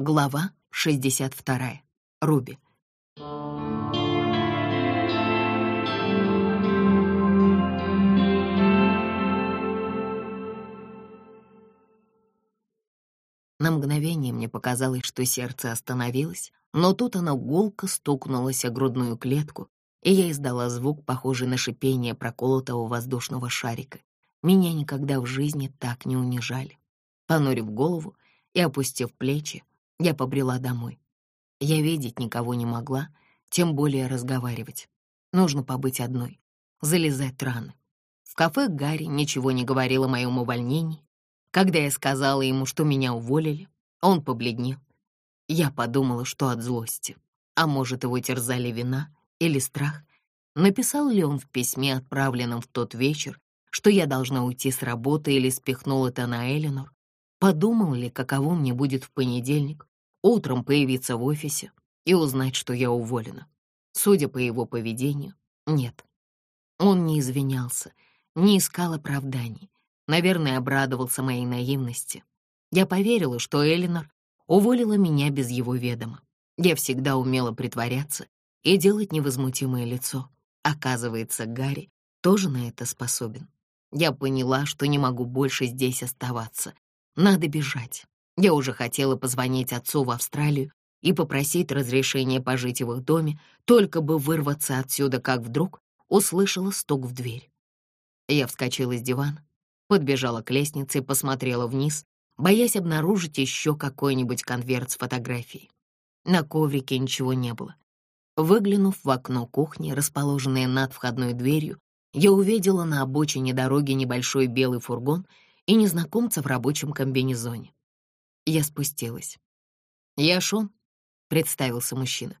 Глава 62. Руби. На мгновение мне показалось, что сердце остановилось, но тут оно гулко стукнулось о грудную клетку, и я издала звук, похожий на шипение проколотого воздушного шарика. Меня никогда в жизни так не унижали. Понурив голову и опустив плечи, я побрела домой. Я видеть никого не могла, тем более разговаривать. Нужно побыть одной, залезать раны. В кафе Гарри ничего не говорил о моем увольнении. Когда я сказала ему, что меня уволили, он побледнел. Я подумала, что от злости. А может, его терзали вина или страх? Написал ли он в письме, отправленном в тот вечер, что я должна уйти с работы или спихнул это на Эленор? Подумал ли, каково мне будет в понедельник, утром появиться в офисе и узнать, что я уволена. Судя по его поведению, нет. Он не извинялся, не искал оправданий. Наверное, обрадовался моей наивности. Я поверила, что Элинор уволила меня без его ведома. Я всегда умела притворяться и делать невозмутимое лицо. Оказывается, Гарри тоже на это способен. Я поняла, что не могу больше здесь оставаться. Надо бежать. Я уже хотела позвонить отцу в Австралию и попросить разрешения пожить в их доме, только бы вырваться отсюда, как вдруг услышала стук в дверь. Я вскочила с дивана, подбежала к лестнице и посмотрела вниз, боясь обнаружить еще какой-нибудь конверт с фотографией. На коврике ничего не было. Выглянув в окно кухни, расположенное над входной дверью, я увидела на обочине дороги небольшой белый фургон и незнакомца в рабочем комбинезоне. Я спустилась. «Я Шон», — представился мужчина.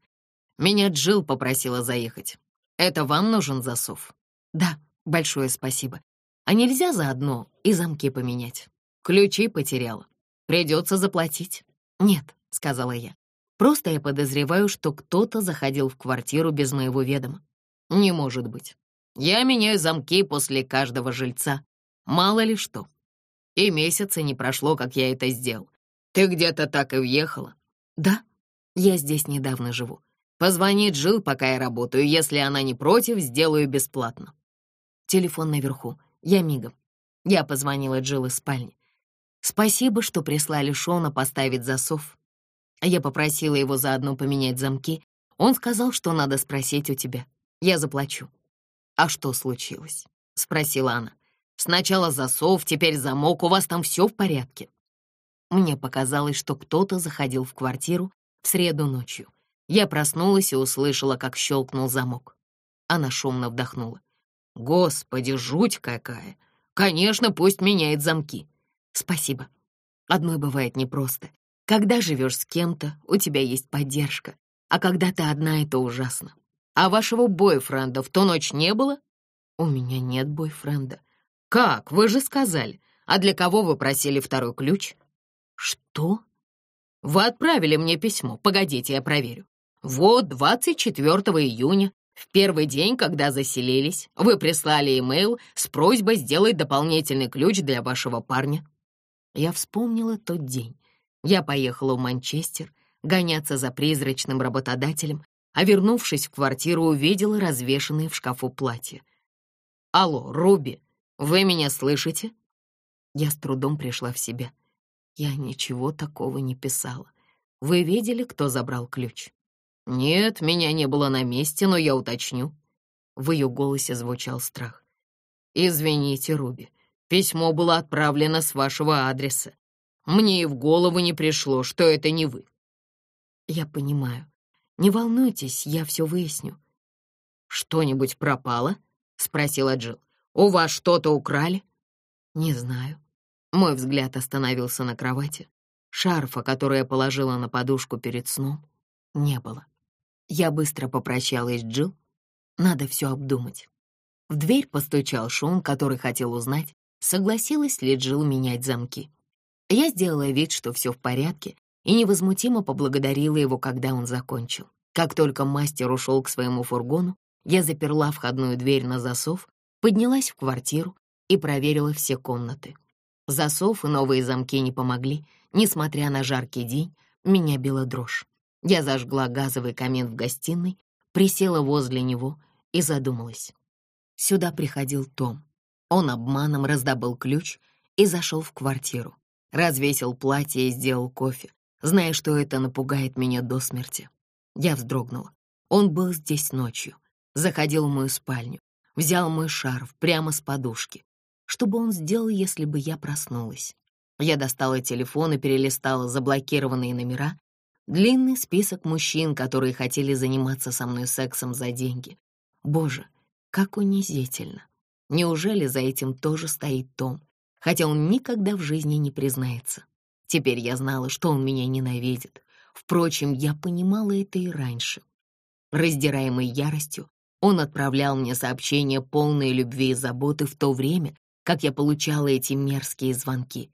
«Меня Джилл попросила заехать. Это вам нужен засов?» «Да, большое спасибо. А нельзя заодно и замки поменять? Ключи потеряла. Придется заплатить». «Нет», — сказала я. «Просто я подозреваю, что кто-то заходил в квартиру без моего ведома». «Не может быть. Я меняю замки после каждого жильца. Мало ли что. И месяца не прошло, как я это сделал. Ты где-то так и въехала?» «Да, я здесь недавно живу. Позвони Джил, пока я работаю. Если она не против, сделаю бесплатно». Телефон наверху. Я мигом. Я позвонила Джил из спальни. «Спасибо, что прислали Шона поставить засов. Я попросила его заодно поменять замки. Он сказал, что надо спросить у тебя. Я заплачу». «А что случилось?» — спросила она. «Сначала засов, теперь замок. У вас там все в порядке?» Мне показалось, что кто-то заходил в квартиру в среду ночью. Я проснулась и услышала, как щелкнул замок. Она шумно вдохнула. «Господи, жуть какая! Конечно, пусть меняет замки!» «Спасибо. Одной бывает непросто. Когда живешь с кем-то, у тебя есть поддержка, а когда ты одна, это ужасно. А вашего бойфренда в ту ночь не было?» «У меня нет бойфренда». «Как? Вы же сказали. А для кого вы просили второй ключ?» «Что?» «Вы отправили мне письмо. Погодите, я проверю. Вот 24 июня, в первый день, когда заселились, вы прислали имейл с просьбой сделать дополнительный ключ для вашего парня». Я вспомнила тот день. Я поехала в Манчестер гоняться за призрачным работодателем, а вернувшись в квартиру, увидела развешанные в шкафу платья. «Алло, Руби, вы меня слышите?» Я с трудом пришла в себя. Я ничего такого не писала. Вы видели, кто забрал ключ? Нет, меня не было на месте, но я уточню. В ее голосе звучал страх. Извините, Руби, письмо было отправлено с вашего адреса. Мне и в голову не пришло, что это не вы. Я понимаю. Не волнуйтесь, я все выясню. Что-нибудь пропало? Спросила Джилл. У вас что-то украли? Не знаю. Мой взгляд остановился на кровати. Шарфа, который я положила на подушку перед сном, не было. Я быстро попрощалась с Джилл. Надо все обдумать. В дверь постучал Шон, который хотел узнать, согласилась ли Джилл менять замки. Я сделала вид, что все в порядке, и невозмутимо поблагодарила его, когда он закончил. Как только мастер ушел к своему фургону, я заперла входную дверь на засов, поднялась в квартиру и проверила все комнаты. Засов и новые замки не помогли. Несмотря на жаркий день, меня била дрожь. Я зажгла газовый камин в гостиной, присела возле него и задумалась. Сюда приходил Том. Он обманом раздобыл ключ и зашел в квартиру. Развесил платье и сделал кофе, зная, что это напугает меня до смерти. Я вздрогнула. Он был здесь ночью, заходил в мою спальню, взял мой шарф прямо с подушки. Что бы он сделал, если бы я проснулась? Я достала телефон и перелистала заблокированные номера. Длинный список мужчин, которые хотели заниматься со мной сексом за деньги. Боже, как унизительно. Неужели за этим тоже стоит Том? Хотя он никогда в жизни не признается. Теперь я знала, что он меня ненавидит. Впрочем, я понимала это и раньше. Раздираемый яростью, он отправлял мне сообщения, полные любви и заботы в то время, как я получала эти мерзкие звонки.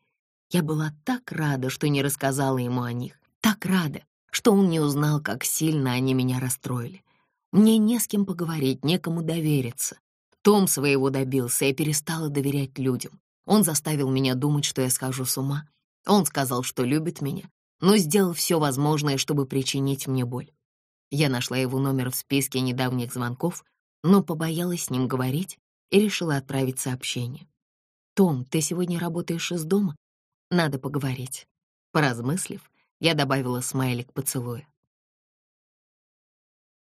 Я была так рада, что не рассказала ему о них, так рада, что он не узнал, как сильно они меня расстроили. Мне не с кем поговорить, некому довериться. Том своего добился, я перестала доверять людям. Он заставил меня думать, что я схожу с ума. Он сказал, что любит меня, но сделал все возможное, чтобы причинить мне боль. Я нашла его номер в списке недавних звонков, но побоялась с ним говорить и решила отправить сообщение. «Том, ты сегодня работаешь из дома? Надо поговорить». Поразмыслив, я добавила смайлик поцелуя.